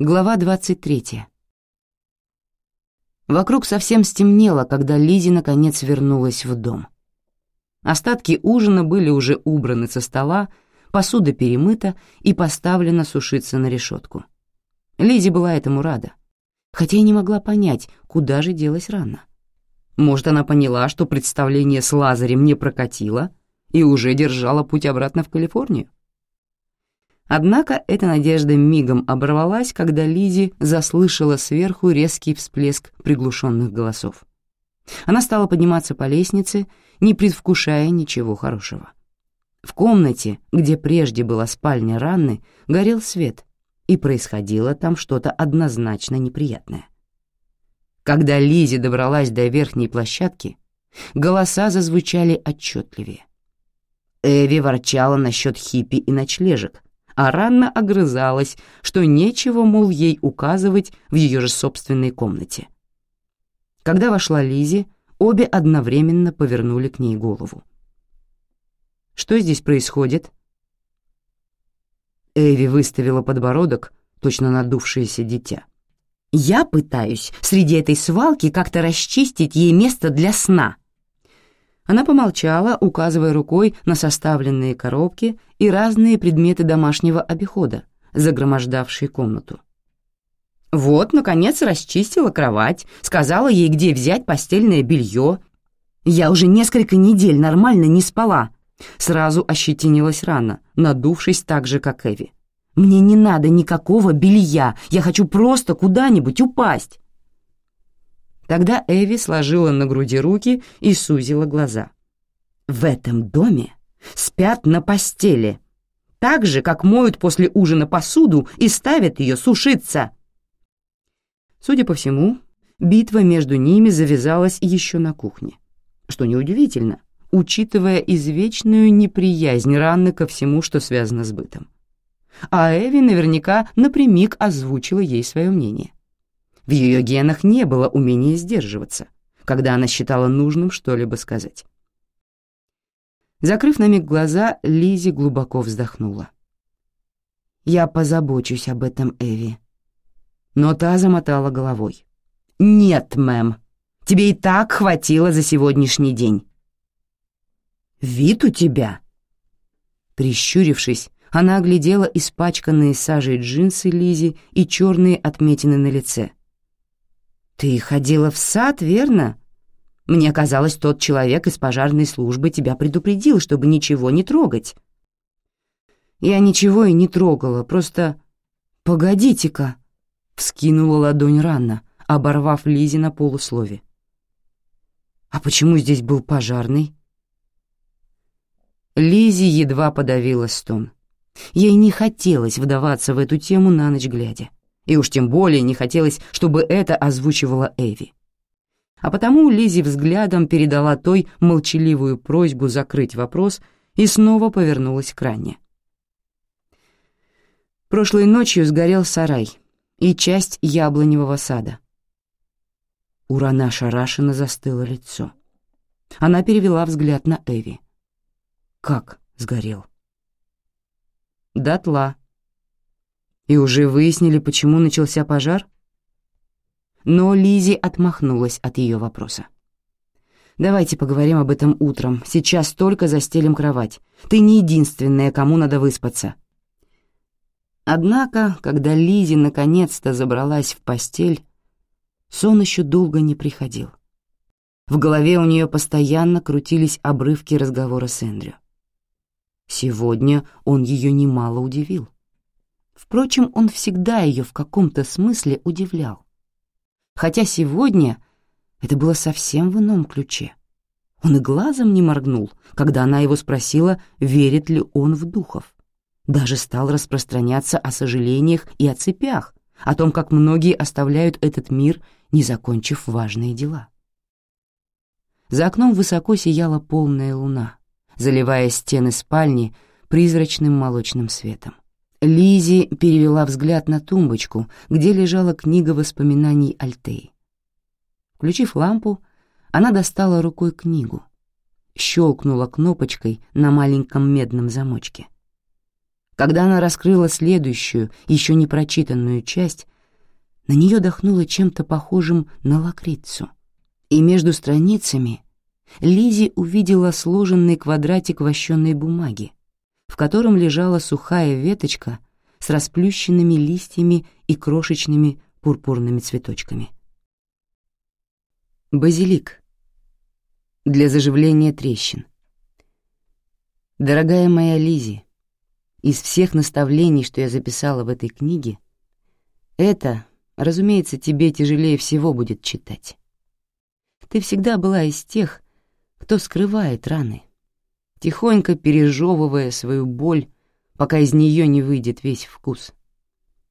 Глава 23. Вокруг совсем стемнело, когда Лизи наконец вернулась в дом. Остатки ужина были уже убраны со стола, посуда перемыта и поставлена сушиться на решетку. Лизи была этому рада, хотя и не могла понять, куда же делась рана. Может, она поняла, что представление с Лазарем не прокатило и уже держала путь обратно в Калифорнию? Однако эта надежда мигом оборвалась, когда Лизи заслышала сверху резкий всплеск приглушенных голосов. Она стала подниматься по лестнице, не предвкушая ничего хорошего. В комнате, где прежде была спальня Ранны, горел свет, и происходило там что-то однозначно неприятное. Когда Лизи добралась до верхней площадки, голоса зазвучали отчетливее. Эви ворчала насчет хиппи и ночлежек, а Ранна огрызалась, что нечего, мол, ей указывать в ее же собственной комнате. Когда вошла Лизи, обе одновременно повернули к ней голову. «Что здесь происходит?» Эви выставила подбородок, точно надувшееся дитя. «Я пытаюсь среди этой свалки как-то расчистить ей место для сна», она помолчала, указывая рукой на составленные коробки и разные предметы домашнего обихода, загромождавшие комнату. Вот, наконец, расчистила кровать, сказала ей, где взять постельное белье. Я уже несколько недель нормально не спала. Сразу ощетинилась рано, надувшись так же, как Эви. Мне не надо никакого белья, я хочу просто куда-нибудь упасть. Тогда Эви сложила на груди руки и сузила глаза. «В этом доме спят на постели, так же, как моют после ужина посуду и ставят ее сушиться». Судя по всему, битва между ними завязалась еще на кухне, что неудивительно, учитывая извечную неприязнь Ранны ко всему, что связано с бытом. А Эви наверняка напрямик озвучила ей свое мнение. В ее генах не было умения сдерживаться, когда она считала нужным что-либо сказать. Закрыв на миг глаза, Лизи глубоко вздохнула. «Я позабочусь об этом, Эви». Но та замотала головой. «Нет, мэм, тебе и так хватило за сегодняшний день». «Вид у тебя?» Прищурившись, она оглядела испачканные сажей джинсы Лизи и черные отметины на лице — «Ты ходила в сад, верно? Мне казалось, тот человек из пожарной службы тебя предупредил, чтобы ничего не трогать». «Я ничего и не трогала, просто...» «Погодите-ка!» — вскинула ладонь Ранна, оборвав Лизи на полуслове. «А почему здесь был пожарный?» Лизи едва подавила стон. Ей не хотелось вдаваться в эту тему на ночь глядя и уж тем более не хотелось, чтобы это озвучивала Эви. А потому Лизи взглядом передала той молчаливую просьбу закрыть вопрос и снова повернулась к Ранне. Прошлой ночью сгорел сарай и часть яблоневого сада. У Рана шарашенно застыло лицо. Она перевела взгляд на Эви. «Как сгорел?» «Дотла», и уже выяснили, почему начался пожар? Но Лизи отмахнулась от ее вопроса. «Давайте поговорим об этом утром. Сейчас только застелим кровать. Ты не единственная, кому надо выспаться». Однако, когда Лизи наконец-то забралась в постель, сон еще долго не приходил. В голове у нее постоянно крутились обрывки разговора с Эндрю. Сегодня он ее немало удивил. Впрочем, он всегда ее в каком-то смысле удивлял. Хотя сегодня это было совсем в ином ключе. Он и глазом не моргнул, когда она его спросила, верит ли он в духов. Даже стал распространяться о сожалениях и о цепях, о том, как многие оставляют этот мир, не закончив важные дела. За окном высоко сияла полная луна, заливая стены спальни призрачным молочным светом. Лизи перевела взгляд на тумбочку, где лежала книга воспоминаний Альтеи. Включив лампу, она достала рукой книгу, щелкнула кнопочкой на маленьком медном замочке. Когда она раскрыла следующую, еще не прочитанную часть, На нее дохнуло чем-то похожим на лакрицу, и между страницами Лизи увидела сложенный квадратик вощенной бумаги, в котором лежала сухая веточка с расплющенными листьями и крошечными пурпурными цветочками. Базилик. Для заживления трещин. Дорогая моя Лизи, из всех наставлений, что я записала в этой книге, это, разумеется, тебе тяжелее всего будет читать. Ты всегда была из тех, кто скрывает раны, тихонько пережевывая свою боль, пока из нее не выйдет весь вкус,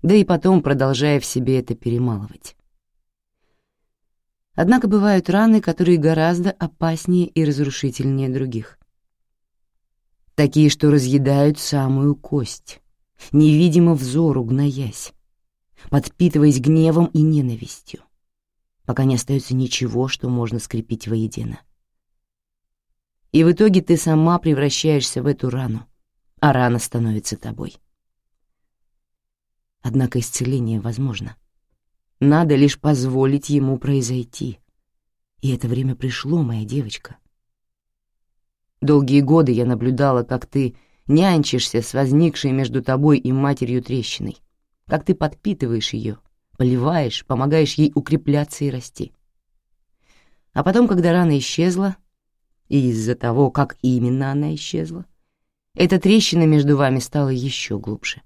да и потом продолжая в себе это перемалывать. Однако бывают раны, которые гораздо опаснее и разрушительнее других. Такие, что разъедают самую кость, невидимо взору гноясь, подпитываясь гневом и ненавистью, пока не остается ничего, что можно скрепить воедино. И в итоге ты сама превращаешься в эту рану, а рана становится тобой. Однако исцеление возможно — надо лишь позволить ему произойти. И это время пришло, моя девочка. Долгие годы я наблюдала, как ты нянчишься с возникшей между тобой и матерью трещиной, как ты подпитываешь ее, поливаешь, помогаешь ей укрепляться и расти. А потом, когда рана исчезла, и из-за того, как именно она исчезла, эта трещина между вами стала еще глубже.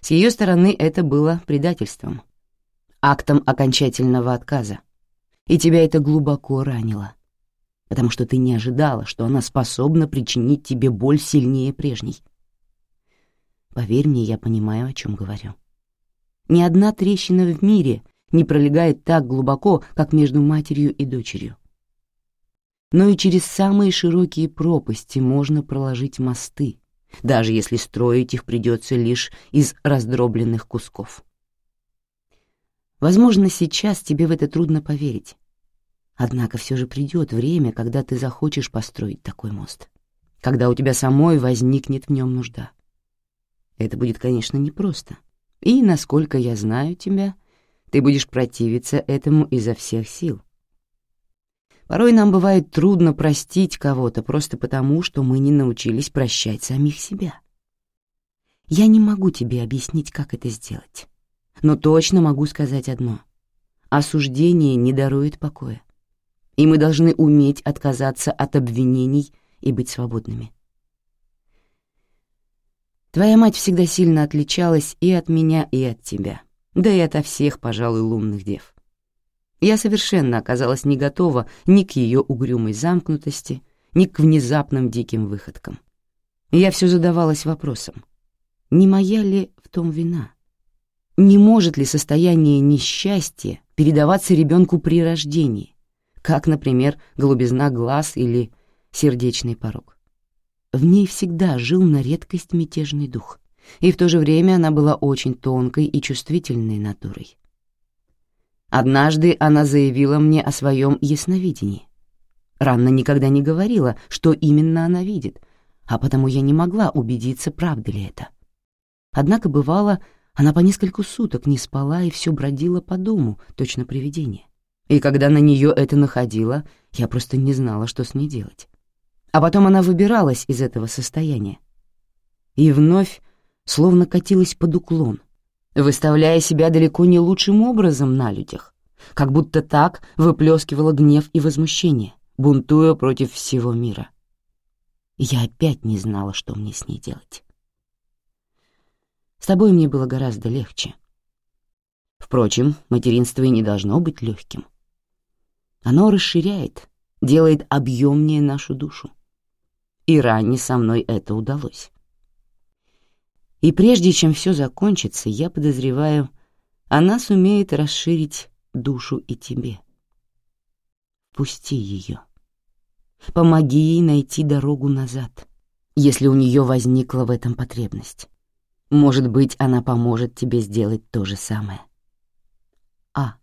С ее стороны это было предательством, актом окончательного отказа, и тебя это глубоко ранило, потому что ты не ожидала, что она способна причинить тебе боль сильнее прежней. Поверь мне, я понимаю, о чем говорю. Ни одна трещина в мире не пролегает так глубоко, как между матерью и дочерью. Но и через самые широкие пропасти можно проложить мосты, даже если строить их придется лишь из раздробленных кусков. Возможно, сейчас тебе в это трудно поверить. Однако все же придет время, когда ты захочешь построить такой мост, когда у тебя самой возникнет в нем нужда. Это будет, конечно, непросто. И, насколько я знаю тебя, ты будешь противиться этому изо всех сил. Порой нам бывает трудно простить кого-то просто потому, что мы не научились прощать самих себя. Я не могу тебе объяснить, как это сделать но точно могу сказать одно. Осуждение не дарует покоя, и мы должны уметь отказаться от обвинений и быть свободными. Твоя мать всегда сильно отличалась и от меня, и от тебя, да и ото всех, пожалуй, лунных дев. Я совершенно оказалась не готова ни к ее угрюмой замкнутости, ни к внезапным диким выходкам. Я все задавалась вопросом, не моя ли в том вина? Не может ли состояние несчастья передаваться ребенку при рождении, как, например, голубизна глаз или сердечный порог? В ней всегда жил на редкость мятежный дух, и в то же время она была очень тонкой и чувствительной натурой. Однажды она заявила мне о своем ясновидении. Ранна никогда не говорила, что именно она видит, а потому я не могла убедиться, правда ли это. Однако бывало, она по несколько суток не спала и все бродила по дому, точно привидение. И когда на нее это находило, я просто не знала, что с ней делать. А потом она выбиралась из этого состояния. И вновь словно катилась под уклон, выставляя себя далеко не лучшим образом на людях, как будто так выплескивала гнев и возмущение, бунтуя против всего мира. Я опять не знала, что мне с ней делать. С тобой мне было гораздо легче. Впрочем, материнство и не должно быть легким. Оно расширяет, делает объемнее нашу душу. И ранее со мной это удалось. И прежде чем все закончится, я подозреваю, она сумеет расширить душу и тебе. Пусти ее. Помоги ей найти дорогу назад, если у нее возникла в этом потребность. Может быть, она поможет тебе сделать то же самое. А.